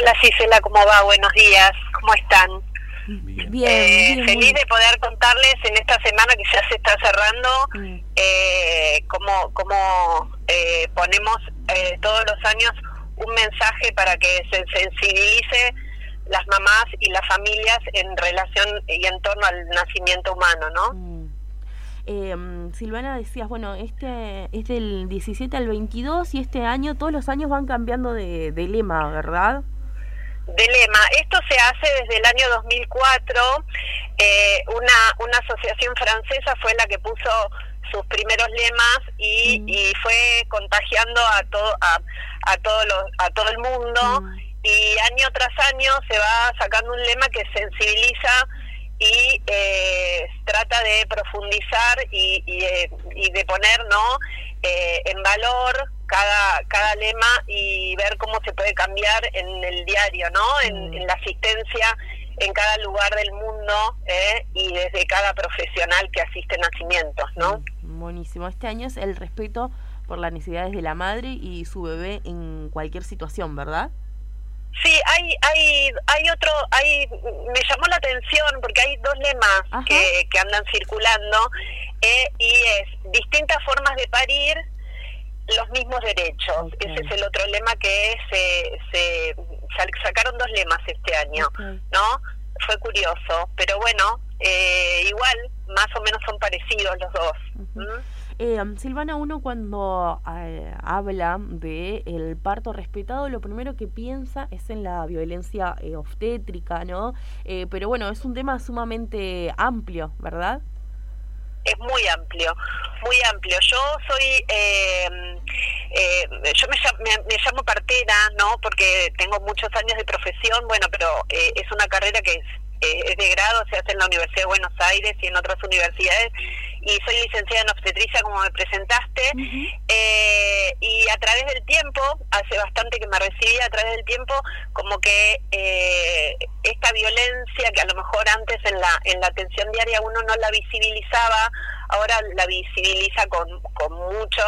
Hola Gisela, ¿cómo va? Buenos días, ¿cómo están? Bien, Eh, bien, feliz de poder contarles en esta semana que ya se está cerrando Mm. eh, cómo, cómo eh, ponemos eh, todos los años un mensaje para que se sensibilice las mamás y las familias en relación y en torno al nacimiento humano, ¿no? Mm. Eh, Silvana, decías, bueno, este es del 17 al 22 y este año, todos los años van cambiando de, de lema, ¿verdad? De lema. Esto se hace desde el año 2004. Eh, una, una asociación francesa fue la que puso sus primeros lemas y, Mm. y fue contagiando a todo a, a todo lo- a todo el mundo Mm. y año tras año se va sacando un lema que sensibiliza y eh, trata de profundizar y, y, de, y de poner no Eh, en valor cada cada lema y ver cómo se puede cambiar en el diario no en, Mm. en la asistencia en cada lugar del mundo eh, y desde cada profesional que asiste a nacimientos no Mm, Buenísimo. Este año es el respeto por las necesidades de la madre y su bebé en cualquier situación, ¿verdad? Sí, hay, hay, hay otro, hay, me llamó la atención porque hay dos lemas que, que andan circulando eh, y es distintas formas de parir, los mismos derechos. Ese es el otro lema que se, se sacaron dos lemas este año. ¿no? Fue curioso, pero bueno, eh, igual, más o menos son parecidos los dos. ¿Mm? Eh, Silvana, uno cuando eh, habla de el parto respetado, lo primero que piensa es en la violencia eh, obstétrica, ¿no? Eh, pero bueno, es un tema sumamente amplio, ¿verdad? es muy amplio, muy amplio. Yo soy, eh, yo me, me, me llamo partera, ¿no? Porque tengo muchos años de profesión, bueno, pero eh, es una carrera que es, eh, es de grado, se hace en la Universidad de Buenos Aires y en otras universidades, y soy licenciada en obstetricia, como me presentaste, eh, y a través del tiempo, hace bastante que me recibí, a través del tiempo, como que eh, esta violencia que a lo mejor antes en la, en la atención diaria uno no la visibilizaba, ahora la visibiliza con, con mucho,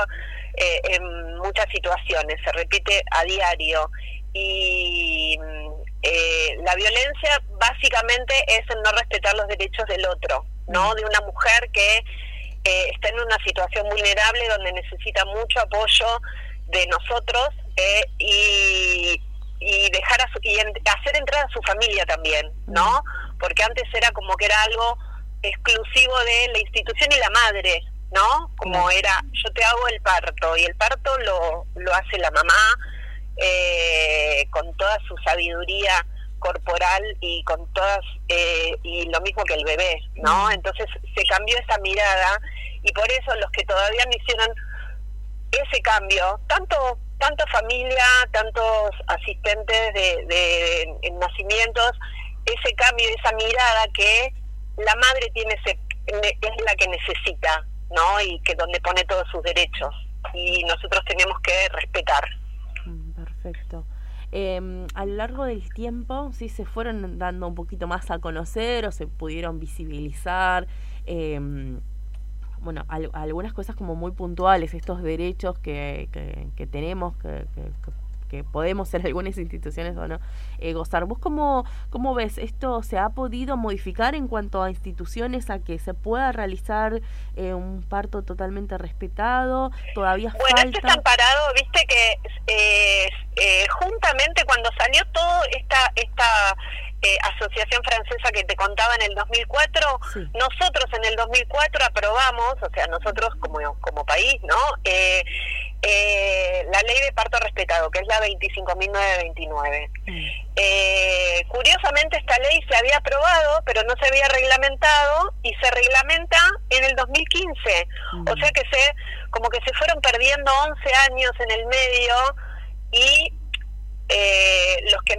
eh, en muchas situaciones, se repite a diario. Y mm, eh, la violencia básicamente es el no respetar los derechos del otro, ¿no? De una mujer que eh, está en una situación vulnerable donde necesita mucho apoyo de nosotros eh, y, y dejar a su- y en- hacer entrar a su familia también, ¿no? Porque antes era como que era algo exclusivo de la institución y la madre, ¿no? Como era, yo te hago el parto y el parto lo, lo hace la mamá eh, con toda su sabiduría corporal y con todas eh, y lo mismo que el bebé, ¿no? Mm. Entonces se cambió esa mirada y por eso los que todavía no hicieron ese cambio, tanto tanto familia, tantos asistentes de, de en nacimientos, ese cambio, esa mirada que la madre tiene ese, es la que necesita, ¿no? Y que donde pone todos sus derechos y nosotros tenemos que respetar. Mm, Perfecto. Eh, a lo largo del tiempo, sí se fueron dando un poquito más a conocer o se pudieron visibilizar. eh, bueno, al- algunas cosas como muy puntuales, estos derechos que, que, que tenemos, que, que, que- podemos en algunas instituciones o no eh, gozar. ¿Vos cómo, cómo ves? ¿Esto se ha podido modificar en cuanto a instituciones a que se pueda realizar eh, un parto totalmente respetado? ¿Todavía Bueno, falta? está amparado, viste que eh, eh, juntamente cuando salió todo esta esta eh, asociación francesa que te contaba en el 2004, Sí. nosotros en el 2004 aprobamos, o sea, nosotros como, como país, ¿no? Eh, eh, la ley de parto respetado, que es la 25.929. Mm. Eh, curiosamente esta ley se había aprobado, pero no se había reglamentado y se reglamenta en el 2015. Mm. O sea que se como que se fueron perdiendo 11 años en el medio y eh, los que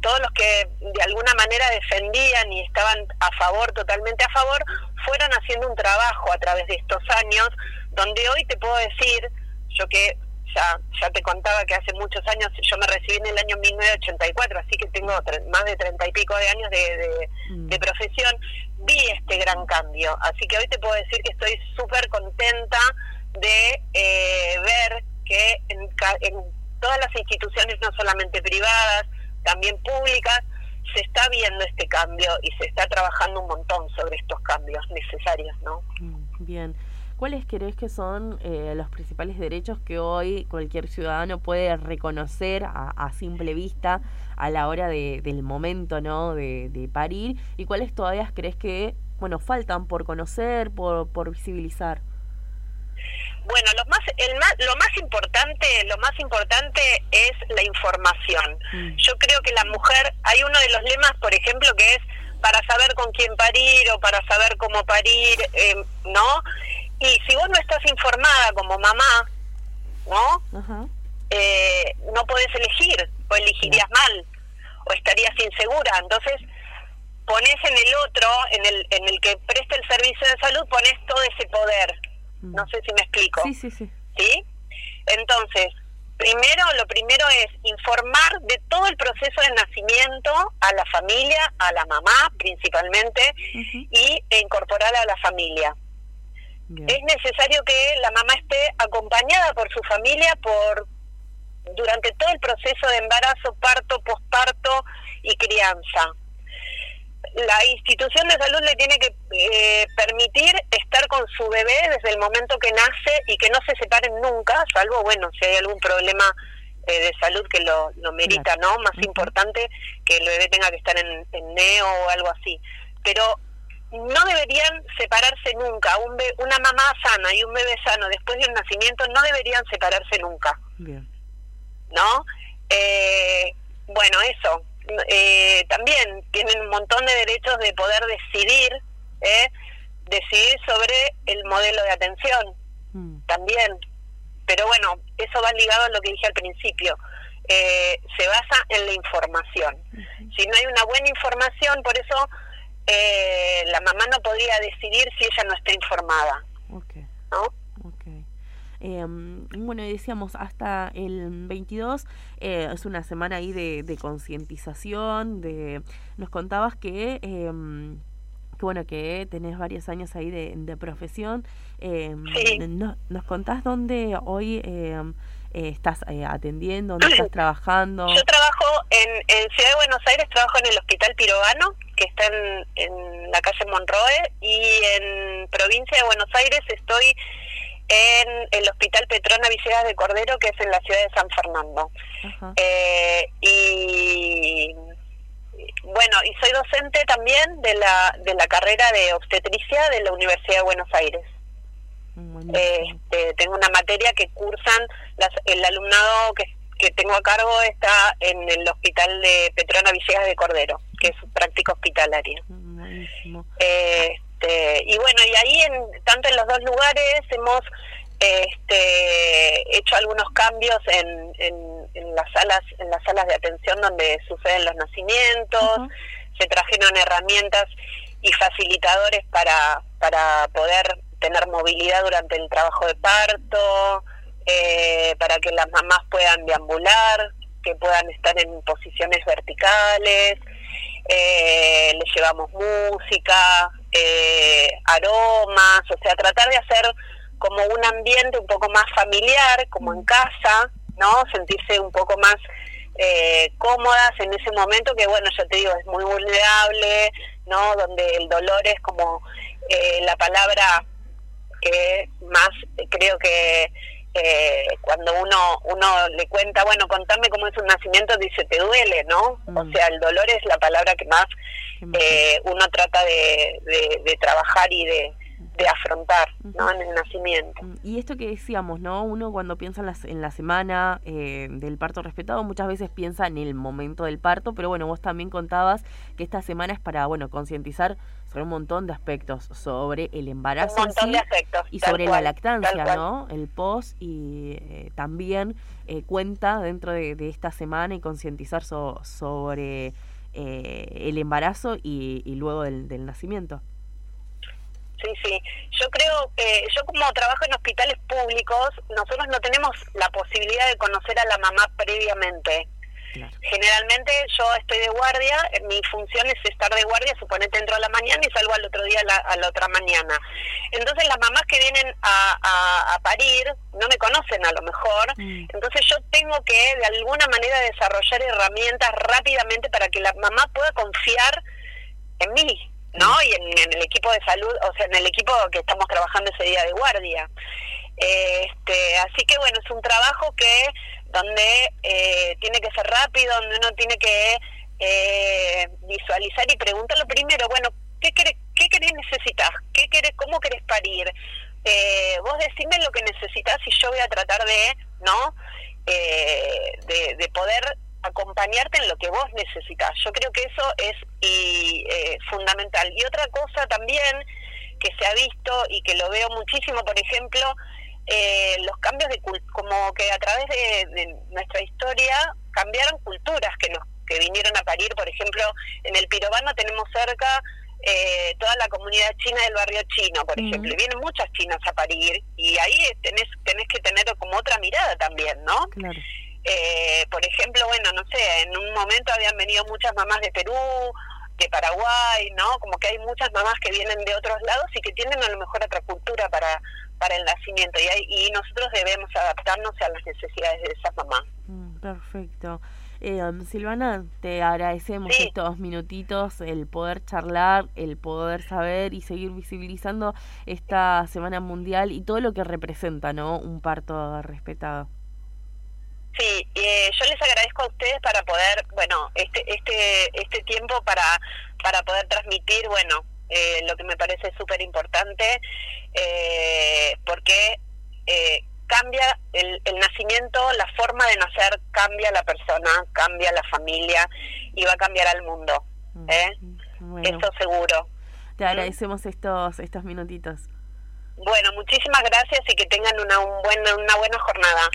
todos los que de alguna manera defendían y estaban a favor, totalmente a favor, fueron haciendo un trabajo a través de estos años, donde hoy te puedo decir, yo que ya, ya te contaba que hace muchos años, yo me recibí en el año 1984, así que tengo más de treinta y pico de años de, de, Mm. de profesión, vi este gran cambio. Así que hoy te puedo decir que estoy súper contenta de eh, ver que en, en todas las instituciones, no solamente privadas, también públicas, se está viendo este cambio y se está trabajando un montón sobre estos cambios necesarios, ¿no? Mm, bien. ¿Cuáles crees que son eh, los principales derechos que hoy cualquier ciudadano puede reconocer a, simple vista a la hora de, del momento ¿no? De, de, parir? ¿Y cuáles todavía crees que bueno faltan por conocer, por, por visibilizar? Bueno, lo más, el más, lo más importante, lo más importante es la información. Mm. Yo creo que la mujer, hay uno de los lemas, por ejemplo, que es para saber con quién parir o para saber cómo parir, eh, ¿no? Y si vos no estás informada como mamá, ¿no? Eh, no podés elegir, o elegirías mal, o estarías insegura. Entonces, pones en el otro, en el, en el que presta el servicio de salud, pones todo ese poder. Mm. No sé si me explico. Sí, sí, sí. ¿Sí? Entonces, primero, lo primero es informar de todo el proceso de nacimiento a la familia, a la mamá principalmente, y incorporar a la familia. Es necesario que la mamá esté acompañada por su familia por durante todo el proceso de embarazo, parto, posparto y crianza la institución de salud le tiene que eh, permitir estar con su bebé desde el momento que nace y que no se separen nunca, salvo, bueno, si hay algún problema eh, de salud que lo, lo merita, ¿no? Más importante que el bebé tenga que estar en, neo o algo así. Pero no deberían separarse nunca. Un una mamá sana y un bebé sano después de un nacimiento no deberían separarse nunca. ¿No? Eh, bueno, eso eh, también tienen un montón de derechos de poder decidir, ¿eh? decidir sobre el modelo de atención mm. también. Pero bueno, eso va ligado a lo que dije al principio. Eh, se basa en la información. Si no hay una buena información, por eso eh, la mamá no podría decidir si ella no está informada. ¿no? Eh, bueno, decíamos, hasta el 22 eh, es una semana ahí de, de concientización, de nos contabas que... Eh, que bueno, que tenés varios años ahí de, de profesión. Eh, ¿Nos contás dónde hoy estás eh, atendiendo, dónde estás trabajando? Yo trabajo en, en, Ciudad de Buenos Aires, trabajo en el Hospital Pirogano, que está en, en la calle Monroe, y en provincia de Buenos Aires estoy en el Hospital Petrona Villegas de Cordero, que es en la ciudad de San Fernando. Eh, y bueno, y soy docente también de la, de la carrera de obstetricia de la Universidad de Buenos Aires. Este, tengo una materia que cursan, las, el alumnado que, que tengo a cargo está en el Hospital de Petrona Villegas de Cordero, que es práctica hospitalaria. Este, y bueno, y ahí en, tanto en los dos lugares hemos este, hecho algunos cambios en, en, las salas en las salas de atención donde suceden los nacimientos, se trajeron herramientas y facilitadores para, para poder tener movilidad durante el trabajo de parto, eh, para que las mamás puedan deambular, que puedan estar en posiciones verticales, eh, les llevamos música, eh, aromas, o sea, tratar de hacer como un ambiente un poco más familiar, como en casa, ¿no? Sentirse un poco más eh, cómodas en ese momento que, bueno, yo te digo, es muy vulnerable, ¿no? Donde el dolor es como eh, la palabra que más creo que eh, cuando uno uno le cuenta, bueno, contame cómo es un nacimiento, dice, te duele, ¿no? O mm. sea, el dolor es la palabra que más eh, uno trata de, de, trabajar y de, de afrontar ¿no? en el nacimiento. Mm, y esto que decíamos, ¿no? Uno cuando piensa en la, en la semana eh, del parto respetado, muchas veces piensa en el momento del parto, pero bueno, vos también contabas que esta semana es para, bueno, concientizar sobre un montón de aspectos, sobre el embarazo y sobre la lactancia, ¿no? El post y eh, también eh, cuenta dentro de, esta semana y concientizar sobre el embarazo y, y luego del, del nacimiento. Sí, sí. Yo creo que yo como trabajo en hospitales públicos, nosotros no tenemos la posibilidad de conocer a la mamá previamente. Generalmente yo estoy de guardia, mi función es estar de guardia, suponete entro a la mañana y salgo al otro día a la, otra mañana. Entonces las mamás que vienen a, parir no me conocen a lo mejor, mm. entonces yo tengo que de alguna manera desarrollar herramientas rápidamente para que la mamá pueda confiar en mí, ¿no? Y en, el equipo de salud, o sea, en el equipo que estamos trabajando ese día de guardia. Este, así que bueno, es un trabajo que donde eh, tiene que ser rápido, donde uno tiene que eh, visualizar y preguntar lo primero, bueno, ¿qué querés, qué querés necesitas? ¿Qué querés, ¿Cómo querés parir? Eh, vos decime lo que necesitas y yo voy a tratar de, ¿no? de, de poder acompañarte en lo que vos necesitas. Yo creo que eso es y, fundamental. Y otra cosa también que se ha visto y que lo veo muchísimo, por ejemplo, eh, los cambios de como que a través de, nuestra historia cambiaron culturas que nos que vinieron a parir por ejemplo en el Pirobano tenemos cerca eh, toda la comunidad china del barrio chino por ejemplo y vienen muchas chinas a parir y ahí tenés tenés que tener como otra mirada también no eh, por ejemplo bueno no sé en un momento habían venido muchas mamás de Perú de Paraguay, ¿no? Como que hay muchas mamás que vienen de otros lados y que tienen a lo mejor otra cultura para, para el nacimiento y, y nosotros debemos adaptarnos a las necesidades de esas mamás. Mm, perfecto. Eh, um, Silvana, te agradecemos estos minutitos, el poder charlar, el poder saber y seguir visibilizando esta Semana Mundial y todo lo que representa, ¿no? Un parto respetado. Sí, eh, yo les agradezco a ustedes para poder, bueno, este este este tiempo para para poder transmitir, bueno, eh, lo que me parece súper importante, eh, porque eh, cambia el, el, nacimiento, la forma de nacer cambia la persona, cambia la familia y va a cambiar al mundo. Mm, ¿eh? Eso seguro. Te agradecemos estos, estos minutitos. Bueno, muchísimas gracias y que tengan una, un buen, una buena jornada.